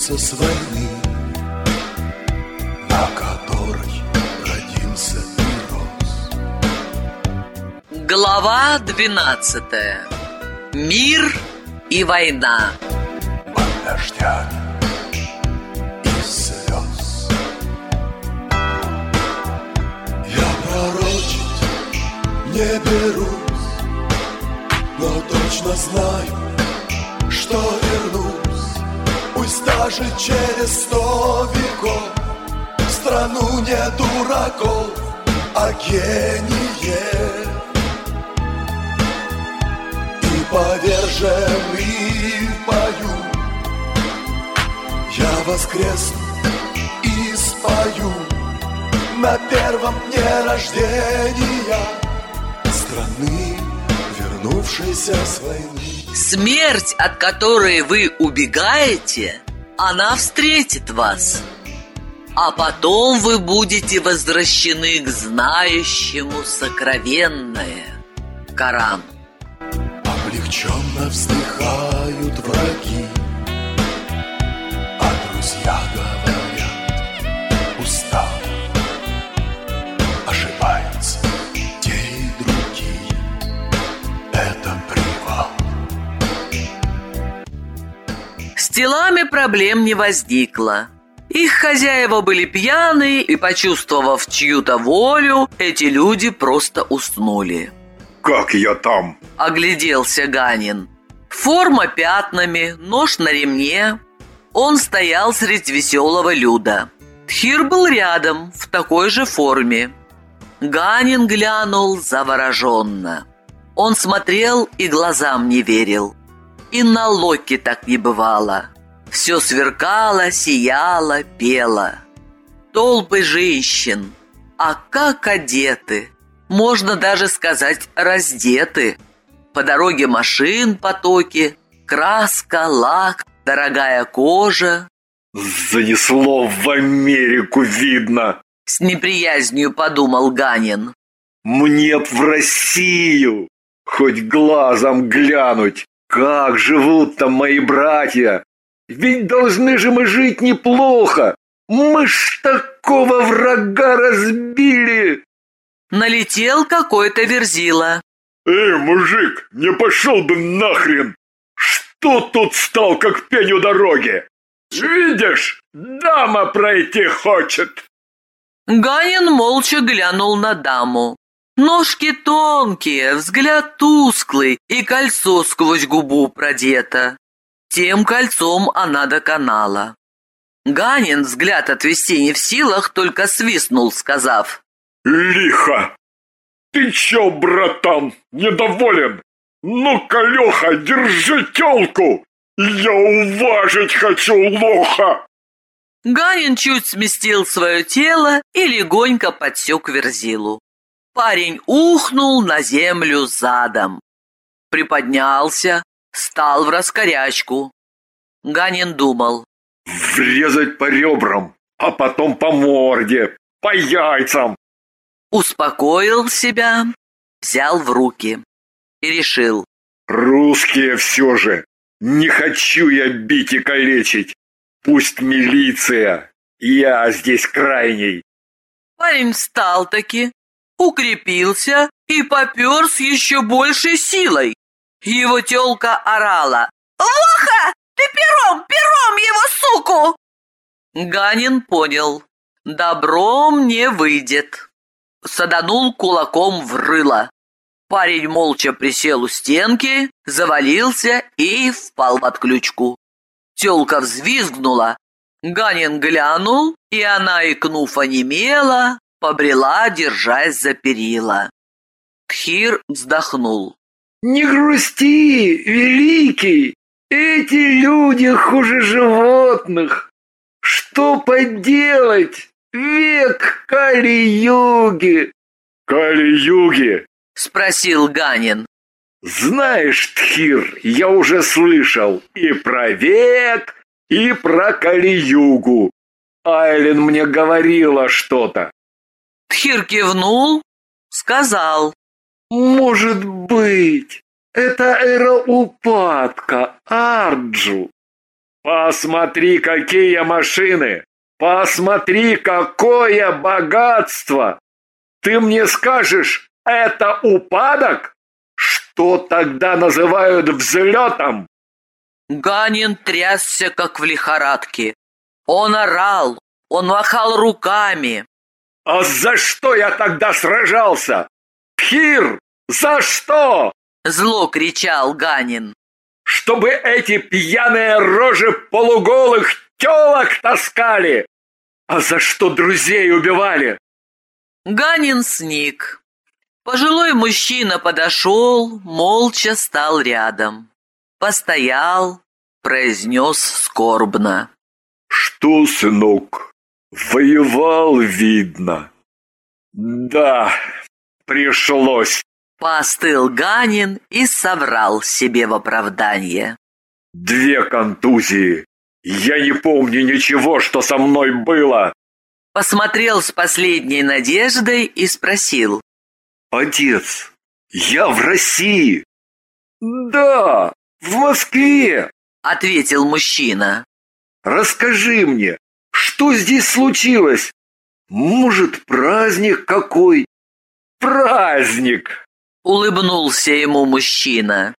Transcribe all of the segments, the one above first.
возвращается с войны На которой родился и рос. Глава 12 Мир и война. Под дождями не берусь Но точно знаю, даже через сто веков В страну не дураков, а гениев И поверженный в бою Я воскресну и спою На первом дне рождения Страны, вернувшейся с войны. Смерть, от которой вы убегаете, она встретит вас. А потом вы будете возвращены к знающему сокровенное. Коран. Облегченно вздыхают враги. А друзья говорят С телами проблем не возникло их хозяева были пьяны, и, почувствовав чью-то волю, эти люди просто уснули. Как я там? Огляделся Ганин. Форма пятнами, нож на ремне. Он стоял среди веселого люда. Тхир был рядом, в такой же форме. Ганин глянул завороженно. Он смотрел и глазам не верил. И на Локи так не бывало. Все сверкало, сияло, пело. Толпы женщин. А как одеты! Можно даже сказать, раздеты. По дороге машин потоки, краска, лак, дорогая кожа. Занесло в Америку, видно. С неприязнью подумал Ганин. Мне б в Россию, хоть глазом глянуть, как живут там мои братья. Ведь должны же мы жить неплохо. Мы ж такого врага разбили. Налетел какой-то верзила. Эй, мужик, не пошел бы нахрен! Что тут стал, как пень у дороги? Видишь, дама пройти хочет. Ганин молча глянул на даму. Ножки тонкие, взгляд тусклый и кольцо сквозь губу продето. Тем кольцом она доконала. Ганин взгляд отвести не в силах, только свистнул, сказав. Лихо! Ты чё, братан, недоволен? Ну-ка, Леха, держи тёлку! Я уважить хочу лоха! Ганин чуть сместил свое тело и легонько подсек верзилу. Парень ухнул на землю задом. Приподнялся, стал в раскорячку. Ганин думал. Врезать по ребрам, а потом по морде, по яйцам. Успокоил себя, взял в руки и решил. Русские все же. Не хочу я бить и калечить. Пусть милиция. Я здесь крайний. Парень встал таки, укрепился и попер с еще большей силой. Его тёлка орала. «Лоха! Ты пером, пером его, суку!» Ганин понял. Добром не выйдет. Саданул кулаком в рыло. Парень молча присел у стенки, завалился и впал в отключку. Тёлка взвизгнула. Ганин глянул, и она, икнув, онемела, побрела, держась за перила. Тхир вздохнул. Не грусти, великий! Эти люди хуже животных! Что поделать? Век Кали-юги! Кали-юги? Спросил Ганин. Знаешь, Тхир, я уже слышал и про век, и про Кали-югу. Айлен мне говорила что-то. Тхир кивнул, сказал. Может быть, это эра упадка, Арджу. Посмотри, какие машины! Посмотри, какое богатство! Ты мне скажешь, это упадок? Что тогда называют взлетом? Ганин трясся, как в лихорадке. Он орал, он махал руками. А за что я тогда сражался? Пхир, за что? Зло кричал Ганин. Чтобы эти пьяные рожи полуголых телок таскали. А за что друзей убивали? Ганин сник. Пожилой мужчина подошел, молча стал рядом. Постоял, произнес скорбно. Что, сынок, воевал, видно? Да, пришлось. Постыл Ганин и соврал себе в оправдание. Две контузии. Я не помню ничего, что со мной было. Посмотрел с последней надеждой и спросил. Отец, я в России. Да, в Москве, ответил мужчина. Расскажи мне, что здесь случилось? Может, праздник какой? Праздник! Улыбнулся ему мужчина.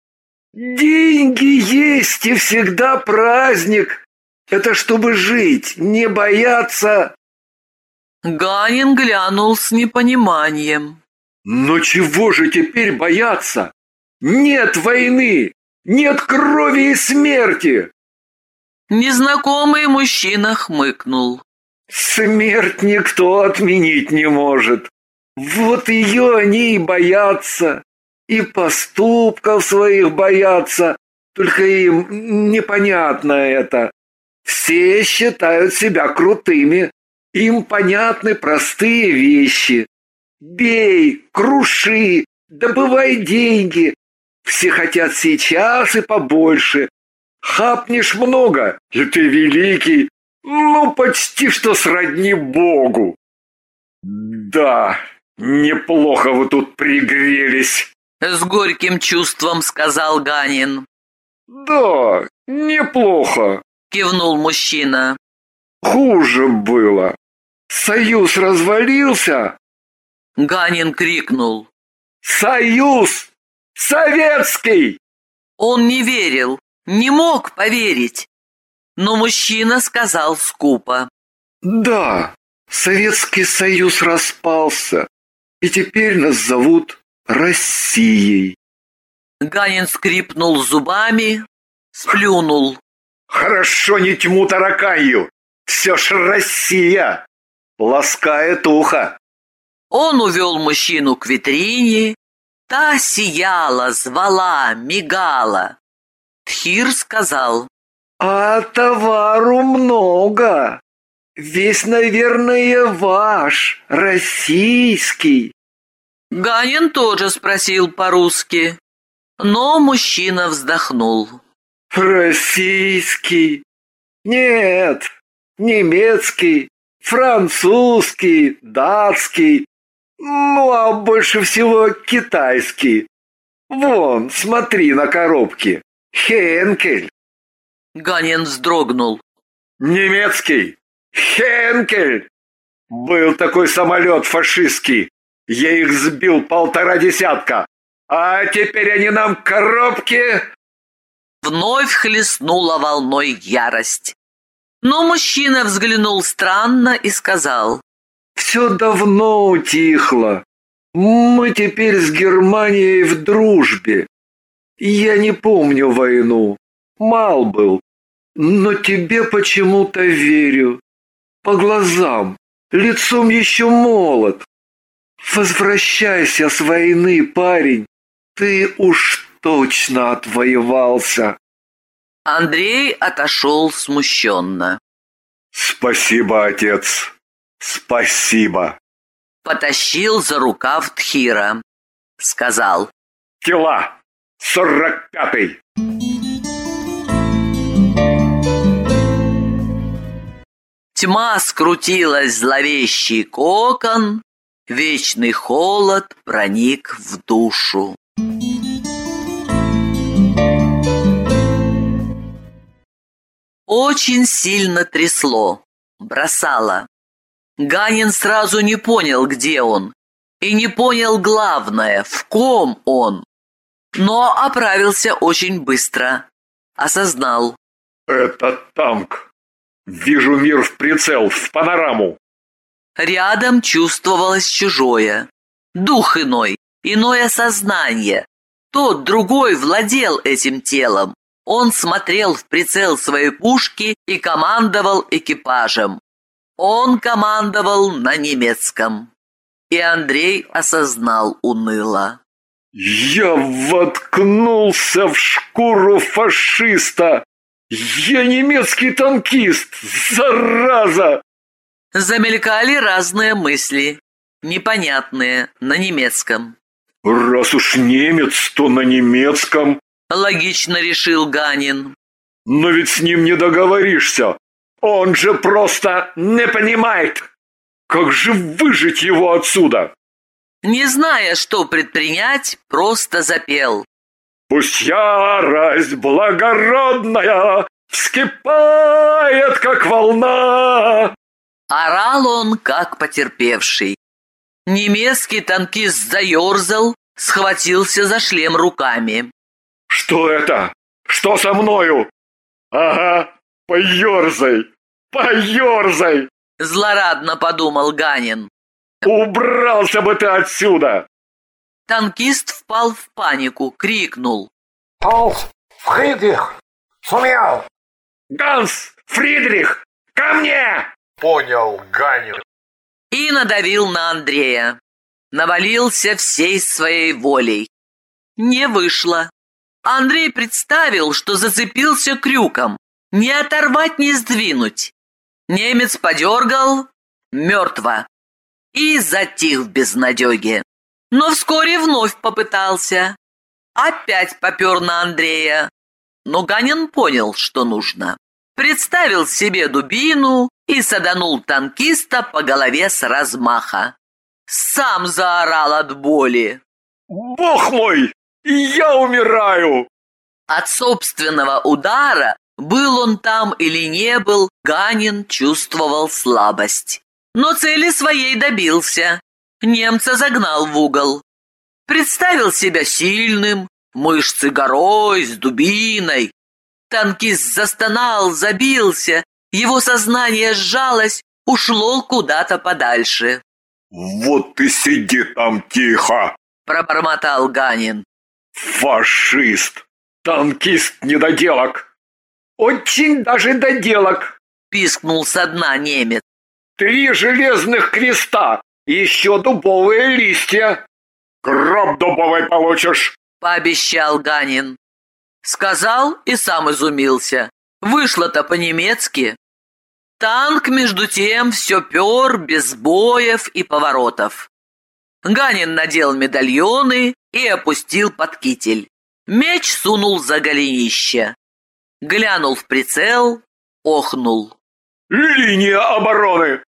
Деньги есть и всегда праздник. Это чтобы жить, не бояться. Ганин глянул с непониманием. Но чего же теперь бояться? Нет войны, нет крови и смерти. Незнакомый мужчина хмыкнул. Смерть никто отменить не может. Вот ее они и боятся, и поступков своих боятся, только им непонятно это. Все считают себя крутыми, им понятны простые вещи. Бей, круши, добывай деньги. Все хотят сейчас и побольше. Хапнешь много, и ты великий, ну почти что сродни Богу. Да, неплохо вы тут пригрелись. С горьким чувством сказал Ганин. Да, неплохо. Кивнул мужчина. Хуже было. Союз развалился. Ганин крикнул. Союз! Советский! Он не верил, не мог поверить. Но мужчина сказал скупо. Да, Советский Союз распался, и теперь нас зовут Россией. Ганин скрипнул зубами, сплюнул. Хорошо не тьму тараканью, все ж Россия, ласкает ухо. Он увел мужчину к витрине, та сияла, звала, мигала. Тхир сказал. А товару много. Весь, наверное, ваш, российский. Ганин тоже спросил по-русски, но мужчина вздохнул. Российский? Нет, немецкий, французский, датский, ну а больше всего китайский. Вон, смотри на коробке. Хенкель. Ганин вздрогнул. Немецкий. Хенкель. Был такой самолет фашистский. Я их сбил полтора десятка. А теперь они нам коробки. Вновь хлестнула волной ярость. Но мужчина взглянул странно и сказал. «Все давно утихло. Мы теперь с Германией в дружбе. Я не помню войну. Мал был. Но тебе почему-то верю. По глазам. Лицом еще молод. Возвращайся с войны, парень. Ты уж точно отвоевался. Андрей отошел смущенно. Спасибо, отец. Спасибо. Потащил за рукав Тхира. Сказал. Тела. Сорок пятый. Тьма скрутилась зловещий кокон, вечный холод проник в душу. Очень сильно трясло, бросало. Ганин сразу не понял, где он, и не понял главное, в ком он. Но оправился очень быстро. Осознал. Это танк. Вижу мир в прицел, в панораму. Рядом чувствовалось чужое. Дух иной, иное сознание. Тот другой владел этим телом. Он смотрел в прицел своей пушки и командовал экипажем. Он командовал на немецком. И Андрей осознал уныло. Я воткнулся в шкуру фашиста. Я немецкий танкист, зараза! Замелькали разные мысли, непонятные, на немецком. Раз уж немец, то на немецком. Логично решил Ганин. Но ведь с ним не договоришься. Он же просто не понимает. Как же выжить его отсюда? Не зная, что предпринять, просто запел. Пусть ярость благородная вскипает, как волна. Орал он, как потерпевший. Немецкий танкист заерзал, схватился за шлем руками. Что это? Что со мною? Ага, поерзай, поерзай! Злорадно подумал Ганин. Убрался бы ты отсюда! Танкист впал в панику, крикнул. Полз, Фридрих, сумел! Ганс, Фридрих, ко мне! Понял, Ганин. И надавил на Андрея. Навалился всей своей волей. Не вышло. Андрей представил, что зацепился крюком. Не оторвать, не сдвинуть. Немец подергал. Мертво. И затих в безнадеге. Но вскоре вновь попытался. Опять попер на Андрея. Но Ганин понял, что нужно. Представил себе дубину и саданул танкиста по голове с размаха. Сам заорал от боли. Бог мой, я умираю! От собственного удара, был он там или не был, Ганин чувствовал слабость. Но цели своей добился. Немца загнал в угол. Представил себя сильным, мышцы горой, с дубиной. Танкист застонал, забился, его сознание сжалось, ушло куда-то подальше. Вот ты сиди там тихо, пробормотал Ганин. Фашист, танкист недоделок. Очень даже доделок, пискнул со дна немец. Три железных креста, еще дубовые листья. Гроб дубовый получишь, пообещал Ганин. Сказал и сам изумился. Вышло-то по-немецки. Танк, между тем, все пер без боев и поворотов. Ганин надел медальоны и опустил под китель. Меч сунул за голенище. Глянул в прицел, охнул. «Линия обороны!»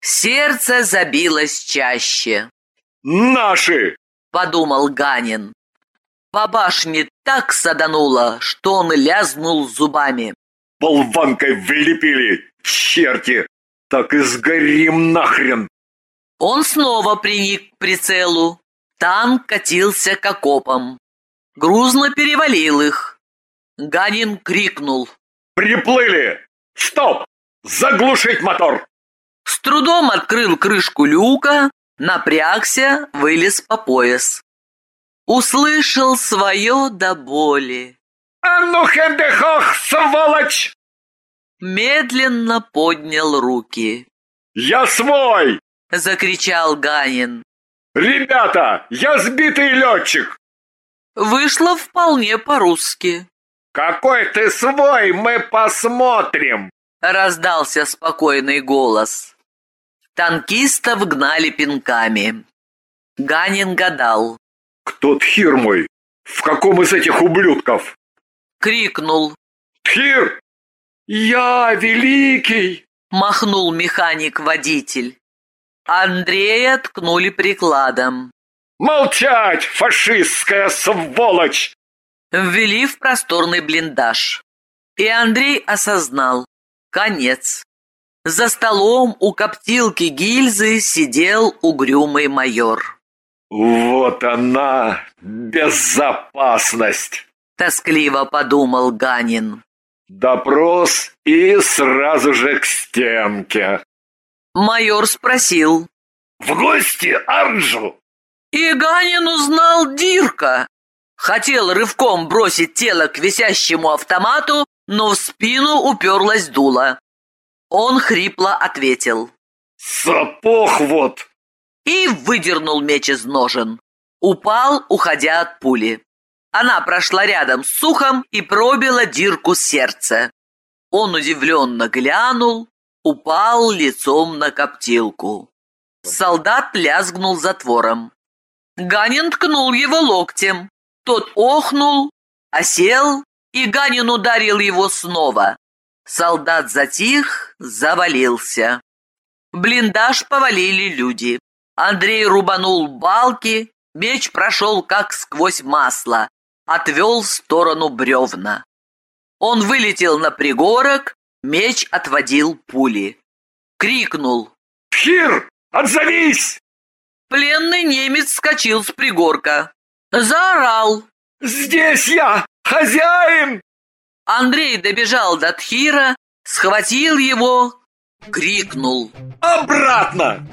Сердце забилось чаще. «Наши!» — подумал Ганин. По башне так садануло, что он лязнул зубами. «Болванкой влепили, черти! Так и сгорим нахрен!» Он снова приник к прицелу. Танк катился к окопам. Грузно перевалил их. Ганин крикнул. «Приплыли! Стоп! Заглушить мотор!» С трудом открыл крышку люка, напрягся, вылез по пояс. Услышал свое до боли. «А ну, хендехох, сволочь!» Медленно поднял руки. «Я свой!» — закричал Ганин. «Ребята, я сбитый летчик!» Вышло вполне по-русски. «Какой ты свой, мы посмотрим!» Раздался спокойный голос. Танкистов гнали пинками. Ганин гадал. «Кто Тхир мой? В каком из этих ублюдков?» Крикнул. «Тхир! Я великий!» Махнул механик-водитель. Андрея ткнули прикладом. «Молчать, фашистская сволочь!» Ввели в просторный блиндаж. И Андрей осознал – конец. За столом у коптилки гильзы сидел угрюмый майор. Вот она, безопасность! Тоскливо подумал Ганин. Допрос и сразу же к стенке. Майор спросил. В гости, Арджу? И Ганин узнал Дирка. Хотел рывком бросить тело к висящему автомату, но в спину уперлась дуло. Он хрипло ответил. «Сапог вот!» И выдернул меч из ножен. Упал, уходя от пули. Она прошла рядом с сухом и пробила дирку сердце. Он удивленно глянул, упал лицом на коптилку. Солдат лязгнул затвором. Ганин ткнул его локтем. Тот охнул, осел, и Ганин ударил его снова. Солдат затих, завалился. Блиндаж повалили люди. Андрей рубанул балки, меч прошел как сквозь масло, отвел в сторону бревна. Он вылетел на пригорок, меч отводил пули. Крикнул. «Пхир, отзовись!» Пленный немец вскочил с пригорка. Заорал. «Здесь я, хозяин!» Андрей добежал до Тхира, схватил его, крикнул. «Обратно!»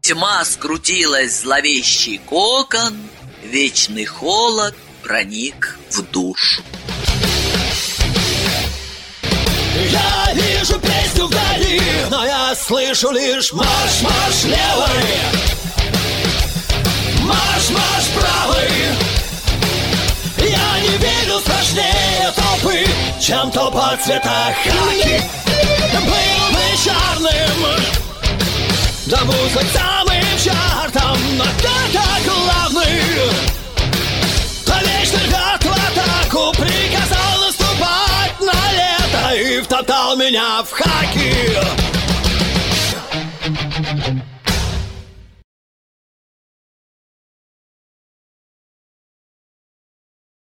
Тьма скрутилась зловещий кокон, вечный холод проник в душу. Я вижу песню вдали, но я слышу лишь марш-марш левый Марш-марш правый толпы, чем толпа цвета хаки Был бы черным, да будь самым чертом, но это главный То вечный гад в атаку приказал наступать на лето И втоптал меня в хаки